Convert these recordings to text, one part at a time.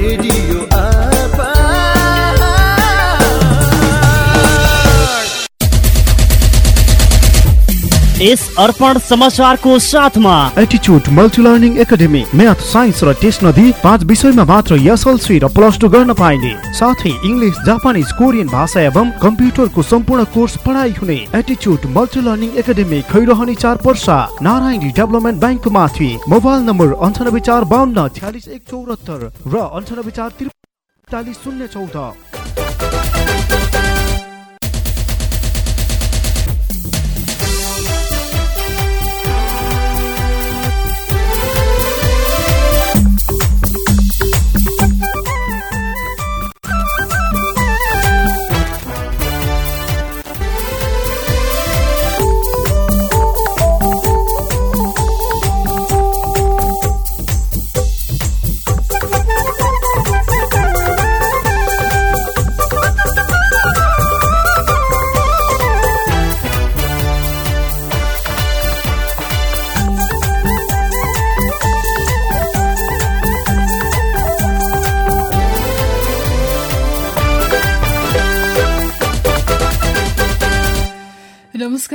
Radio यस अर्पण समाचारको साथमा। एटिच्युड multi learning academy math science र टेस्ट नदी पाँच विषयमा मात्र एसएलसी र प्लस टू गर्न पाइने। साथै इङ्ग्लिस जापानिज कोरियन भाषा एवं कम्प्युटरको सम्पूर्ण कोर्स पढाइ हुने। एटिच्युड मल्टी लर्निङ एकाडेमी खैरहने चार पर्सा नारायणी डेभलपमेन्ट ब्याङ्क माथि। मोबाइल नम्बर अन्ठानब्बे चार बाहन्न छ्यालिस एक चौरात्तर र अन्ठानब्बे चार त्रिचालिस शून्य चौध।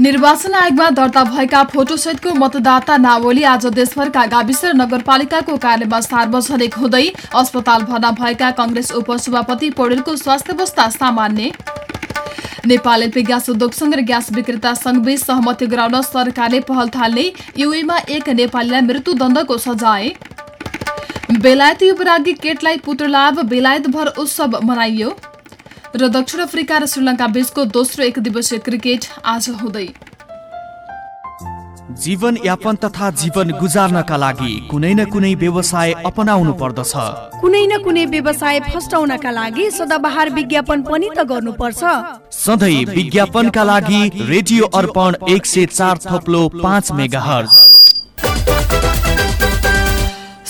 निर्वाचन आयोगमा दर्ता भएका फोटोसहितको मतदाता नावली आज देशभरका गाविस र नगरपालिकाको कार्यालयमा सार्वजनिक हुँदै अस्पताल भर्ना भएका कंग्रेस उपसभापति पौडेलको स्वास्थ्य अवस्था सामान्य। नेपाल एलपी ग्यास उद्योग संघ र ग्यास विक्रेता संघबीच सहमति गराउन सरकारले पहल थाल्ने युएमा एक नेपालीलाई मृत्युदण्डको सजाय। बेलायती युवरागी केटलाई पुत्रलाभ बेलायतभर उत्सव मनाइयो। र दक्षिण अफ्रिका र श्रीलङ्का बीचको दोस्रो एक दिवसीय क्रिकेट आज हुँदै। जीवन यापन तथा जीवन गुजार्नका लागि कुनै न कुनै व्यवसाय अपनाउनु पर्दछ। कुनै न कुनै व्यवसाय फस्टाउनका लागि सदाबहार विज्ञापन पनि त गर्नुपर्छ। सधैँ विज्ञापनका लागि रेडियो अर्पण एक सय चार थोप्लो पाँच मेगा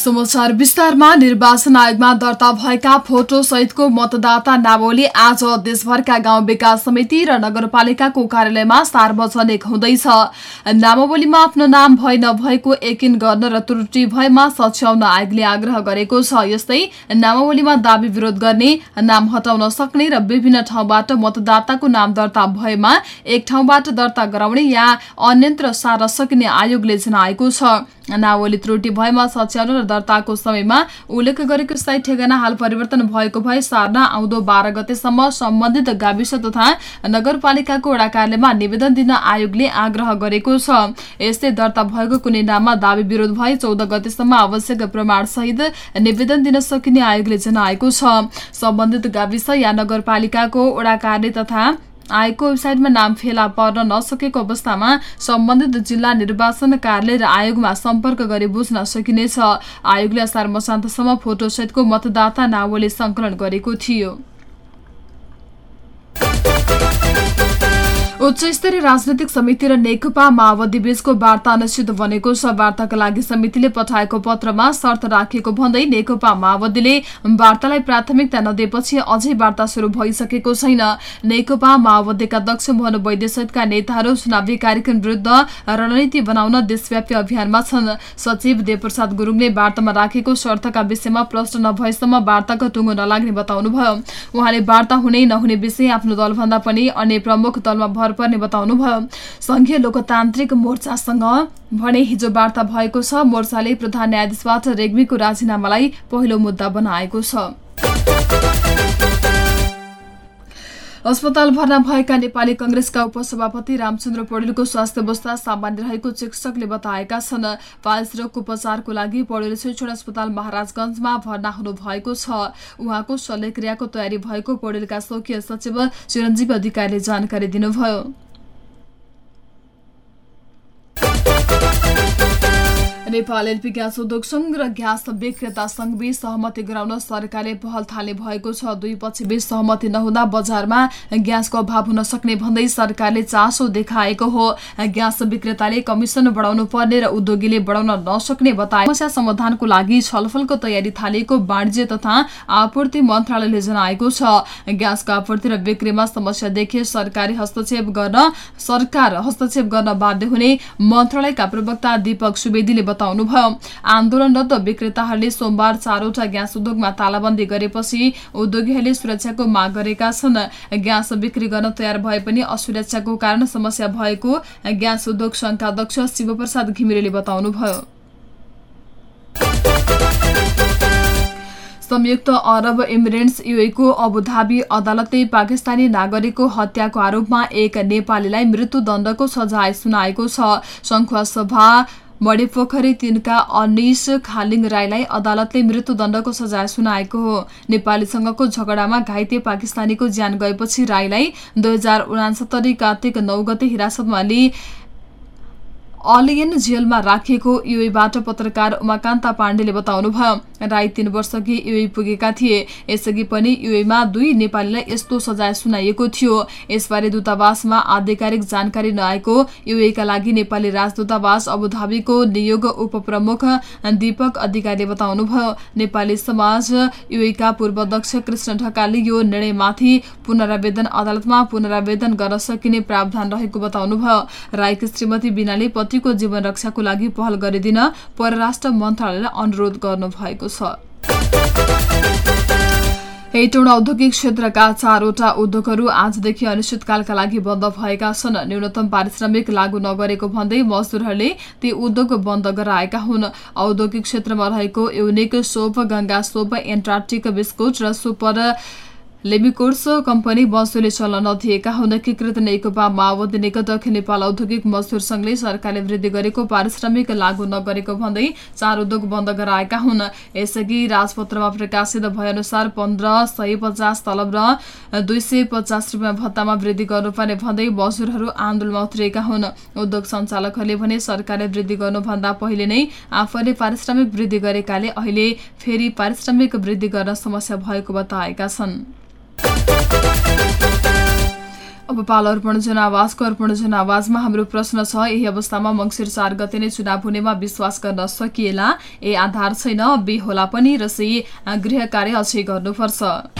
समाचार विस्तारमा निर्वाचन आयोगमा दर्ता भएका फोटो सहितको मतदाता नावली आज देशभरका गाउँ विकास समिति र नगरपालिकाको कार्यालयमा सार्वजनिक हुँदैछ। नामावलीमा आफ्नो नाम भए नभएको यकिन गर्न र त्रुटि भएमा सच्याउन आयोगले आग्रह गरेको छ। यस्तै नामावलीमा दावी विरोध गर्ने नाम हटाउन सक्ने र विभिन्न ठाउँबाट मतदाताको नाम दर्ता भएमा एक ठाउँबाट दर्ता गराउने या अन्यत्र सार सकिने आयोगले जनाएको छ। नावली त्रुटि भएमा सच्याउन र दर्ताको समयमा उल्लेख गरेको स्थायी ठेगाना हाल परिवर्तन भएको भए सार्न आउँदो बाह्र गतेसम्म सम्बन्धित गाविस तथा नगरपालिकाको वडा कार्यालयमा निवेदन दिन आयोगले आग्रह गरेको छ। यस्तै दर्ता भएको कुनै नाममा दावी विरोध भए चौध गतेसम्म आवश्यक प्रमाण सहित निवेदन दिन सकिने आयोगले जनाएको छ। सम्बन्धित गाविस या नगरपालिकाको वडा कार्य तथा आयोगको वेबसाइटमा नाम फेला पर्न नसकेको अवस्थामा सम्बन्धित जिल्ला निर्वाचन कार्यालय र आयोगमा सम्पर्क गरी बुझ्न सकिनेछ। आयोगले असार मसान्तसम्म फोटोसहितको मतदाता नावली संकलन गरेको थियो। उच्च स्तरीय राजनैतिक समिति र नेकपा माओवादी बीचको वार्ता अनिश्चित बनेको छ। वार्ताका लागि समितिले पठाएको पत्रमा शर्त राखेको भन्दै नेकपा माओवादीले वार्तालाई प्राथमिकता नदिएपछि अझै वार्ता शुरू भइसकेको छैन। नेकपा माओवादीका अध्यक्ष मोहन वैद्य सहितका नेताहरू चुनावी कार्यक्रम विरुद्ध रणनीति बनाउन देशव्यापी अभियानमा छन्। सचिव देवप्रसाद गुरुङले वार्तामा राखेको शर्तका विषयमा प्रश्न नभएसम्म वार्ताको टुङ्गो नलाग्ने बताउनुभयो। उहाँले वार्ता हुने नहुने विषय आफ्नो दलभन्दा पनि अन्य प्रमुख दलमा पर्ने बताउनुभयो। संघीय लोकतान्त्रिक मोर्चासँग भने हिजो वार्ता भएको छ। मोर्चाले प्रधान न्यायाधीशबाट रेग्मीको राजीनामालाई पहिलो मुद्दा बनाएको छ। अस्पताल भर्ना भएका नेपाली कंग्रेसका उपसभापति रामचन्द्र पौडेलको स्वास्थ्य अवस्था सामान्य रहेको चिकित्सकले बताएका छन्। पाइल्स रोगको उपचारको लागि पौडेल शिक्षण अस्पताल महाराजगंजमा भर्ना हुनु भएको छ। उहाँको शल्यक्रियाको तयारी भएको पौडेलका स्वकीय सचिव चिरञ्जीवी अधिकारीले जानकारी दिनुभयो। नेपाल एलपी ग्यास उद्योग संघ र ग्यास विक्रेता संघबीच सहमति गराउन सरकारले पहल थाल्ने भएको छ। दुई पक्षबीच सहमति नहुँदा बजारमा ग्यासको अभाव हुन सक्ने भन्दै सरकारले चासो देखाएको हो। ग्यास विक्रेताले कमिसन बढाउनु पर्ने र उद्योगीले बढाउन नसक्ने बताए। समस्या समाधानको लागि छलफलको तयारी थालिएको वाणिज्य तथा आपूर्ति मन्त्रालयले जनाएको छ। ग्यासको आपूर्ति र बिक्रीमा समस्या देखिए सरकारी हस्तक्षेप गर्न सरकार हस्तक्षेप गर्न बाध्य हुने मन्त्रालयका प्रवक्ता दीपक सुवेदीले बताउनुभयो आन्दोलनरत विक्रेताहरूले सोमबार चारवटा ग्यास उद्योगमा तालाबन्दी गरेपछि उद्योगीहरूले सुरक्षाको माग गरेका छन्। ग्यास बिक्री गर्न तयार भए पनि असुरक्षाको कारण समस्या भएको ग्यास उद्योग संघका अध्यक्ष शिवप्रसाद घिमिरेले बताउनुभयो संयुक्त अरब इमिरेट्स युएको अबुधाबी अदालतले पाकिस्तानी नागरिकको हत्याको आरोपमा एक नेपालीलाई मृत्युदण्डको सजाय सुनाएको छ। संखुवा सभा पोखरी तिनका अनिस खालिङ राईलाई अदालतले मृत्युदण्डको सजाय सुनाएको हो। नेपालीसँगको झगडामा घाइते पाकिस्तानीको ज्यान गएपछि राईलाई दुई हजार उनासत्तरी कार्तिक नौ गते हिरासतमा लिई अलियन जेलमा राखिएको युएबाट पत्रकार उमाकान्त पाण्डेले बताउनुभयो राई तीन वर्षकी युए पुगेका थिए। यसअघि पनि युएमा दुई नेपालीलाई यस्तो सजाय सुनाइएको थियो। यसबारे दूतावासमा आधिकारिक जानकारी नआएको युएका लागि नेपाली राजदूतावास अबुधाबीको नियोग उपप्रमुख दीपक अधिकारीले बताउनुभयो नेपाली समाज युएका पूर्व अध्यक्ष कृष्ण ढकालले यो निर्णयमाथि पुनरावेदन अदालतमा पुनरावेदन गर्न सकिने प्रावधान रहेको बताउनुभयो राईकी श्रीमती बिनाले पतिको जीवन रक्षाको लागि पहल गरिदिन परराष्ट्र मन्त्रालयलाई अनुरोध गर्नुभएको छ। हेटौँडा औद्योगिक क्षेत्रका चारवटा उद्योगहरू आजदेखि अनिश्चितकालका लागि बन्द भएका छन्। न्यूनतम पारिश्रमिक लागू नगरेको भन्दै मजदुरहरूले ती उद्योग बन्द गराएका हुन्। औद्योगिक क्षेत्रमा रहेको unique soap Ganga soap Antarctic biscuit र सुपर लेमिकोर्स कम्पनी मजदुरले चल्न नदिएका हुन एकीकृत नेकपा माओवादी निकट दक्षिण नेपाल औद्योगिक मजदुर संघले सरकारले वृद्धि गरेको पारिश्रमिक लागू नगरेको भन्दै चार उद्योग बन्द गराएका हुन्। यसअघि राजपत्रमा प्रकाशित भएअनुसार पन्ध्र सय पचास तलब र दुई सय पचास रुपियाँ भत्तामा वृद्धि गर्नुपर्ने भन्दै मजदुरहरू आन्दोलनमा उत्रिएका हुन्। उद्योग सञ्चालकहरूले भने सरकारले वृद्धि गर्नुभन्दा पहिले नै आफूले पारिश्रमिक वृद्धि गरेकाले अहिले फेरि पारिश्रमिक वृद्धि गर्न समस्या भएको बताएका छन्। अब पाल अर्पण जनावासको अर्पण जनावासमा हाम्रो प्रश्न छ। यही अवस्थामा मङ्सिर चार गते नै चुनाव हुनेमा विश्वास गर्न सकिएला। ए आधार छैन बे होला पनि र सी गृह कार्य अझै गर्नुपर्छ।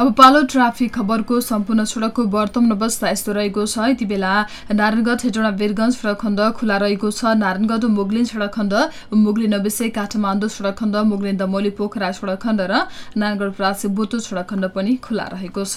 अब पालो ट्राफिक खबरको सम्पूर्ण सड़कको वर्तमान अवस्था यस्तो रहेको छ। यति बेला नारायणगढ हेटौँडा वीरगंज सड़क खण्ड खुला रहेको छ। नारायणगढ मुगलिन सड़क खण्ड मुगलिन नबिसे काठमाडौँ सड़क खण्ड मुगलिन दमोली पोखरा सड़क खण्ड र नारायणगढ प्रासी बुटो सड़क खण्ड पनि खुला रहेको छ।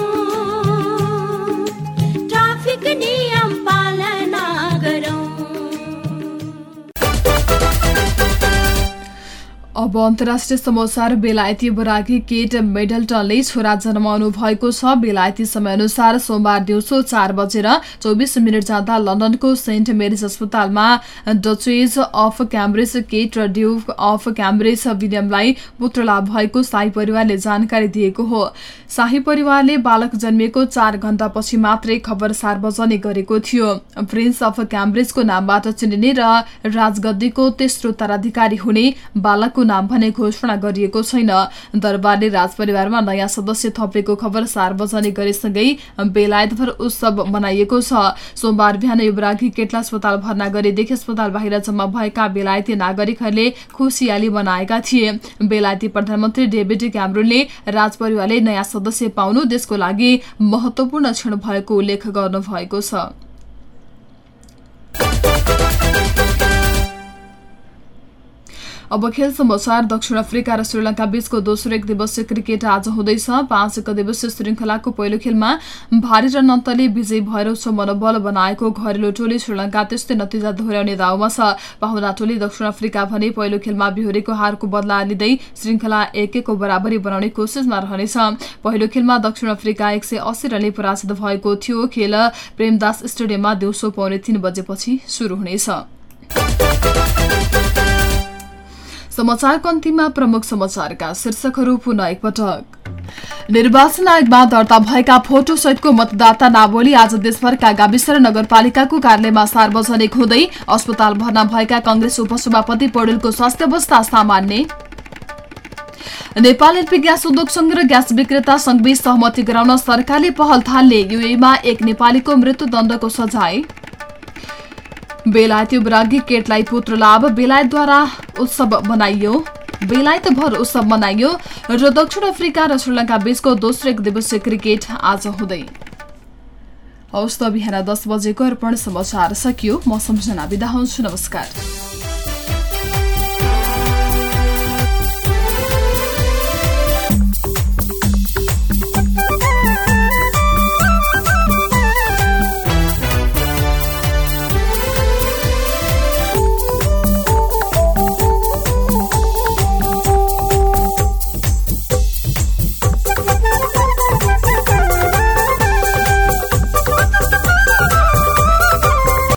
अब अन्तर्राष्ट्रिय समाचार बेलायती बराकी केट मेडल्टनले छोरा जन्माउनु भएको छ। बेलायती समयअनुसार सोमबार दिउँसो चार बजेर चौबिस मिनट जाँदा लन्डनको सेन्ट मेरिज अस्पतालमा डचेज अफ क्याम्ब्रिज केट र ड्युक अफ क्याम्ब्रिज विलियमलाई पुत्रलाभ भएको शाही परिवारले जानकारी दिएको हो। शाही परिवारले बालक जन्मिएको चार घण्टापछि मात्रै खबर सार्वजनिक गरेको थियो। प्रिन्स अफ क्याम्ब्रिजको नामबाट चिनिने र राजगद्दीको तेस्रो उत्तराधिकारी हुने बालकको नाम भने घोषणा गरिएको छैन। दरबारले राजपरिवारमा नयाँ सदस्य थपेको खबर सार्वजनिक गरेसँगै बेलायतभर उत्सव मनाइएको छ। सोमबार बिहान युवरागी केटला अस्पताल भर्ना गरेदेखि अस्पताल बाहिर जम्मा भएका बेलायती नागरिकहरूले खुसियाली मनाएका थिए। बेलायती प्रधानमन्त्री डेभिड क्यामरूनले राजपरिवारले नयाँ सदस्य पाउनु देशको लागि महत्वपूर्ण क्षण भएको उल्लेख गर्नुभएको छ। अब खेल समाचार दक्षिण अफ्रिका र श्रीलङ्का बीचको दोस्रो एक दिवसीय क्रिकेट आज हुँदैछ। पाँच एक दिवसीय श्रृङ्खलाको पहिलो खेलमा भारी रन अन्तले विजयी भएर उच्च मनोबल बनाएको घरेलु टोली श्रीलङ्का त्यस्तै नतिजा दोहोऱ्याउने दाउमा छ। पाहुना टोली दक्षिण अफ्रिका भने पहिलो खेलमा बिहोरेको हारको बदला लिँदै श्रृङ्खला एक एकको बराबरी बनाउने कोसिसमा रहनेछ। पहिलो खेलमा दक्षिण अफ्रिका एक रनले पराजित भएको थियो। खेल प्रेमदास स्टेडियममा दिउँसो पाउने तीन बजेपछि शुरू हुनेछ। निर्वाचन आयोगमा दर्ता भएका फोटो सहितको मतदाता नावली आज देशभरका गाविस र नगरपालिकाको कार्यालयमा सार्वजनिक हुँदै अस्पताल भर्ना भएका कंग्रेस उपसभापति पौडेलको स्वास्थ्य अवस्था सामान्य। नेपाल एलपी ग्यास उद्योग संघ र ग्यास विक्रेता संघबीच सहमति गराउन सरकारले पहल थाल्ने। युएमा एक नेपालीको मृत्युदण्डको सजाय। बेलायती उपराज्ञी केटलाई पुत्र लाभ बेलायतद्वारा उत्सव मनाइयो। बेलायतभर उत्सव मनाइयो र दक्षिण अफ्रिका र श्रीलङ्का बीचको दोस्रो एक दिवसीय क्रिकेट आज हुँदै। हौस् त बिहान दस बजेको अर्पण समाचार सकियो। म सम्झना बिदा हुन्छु। नमस्कार।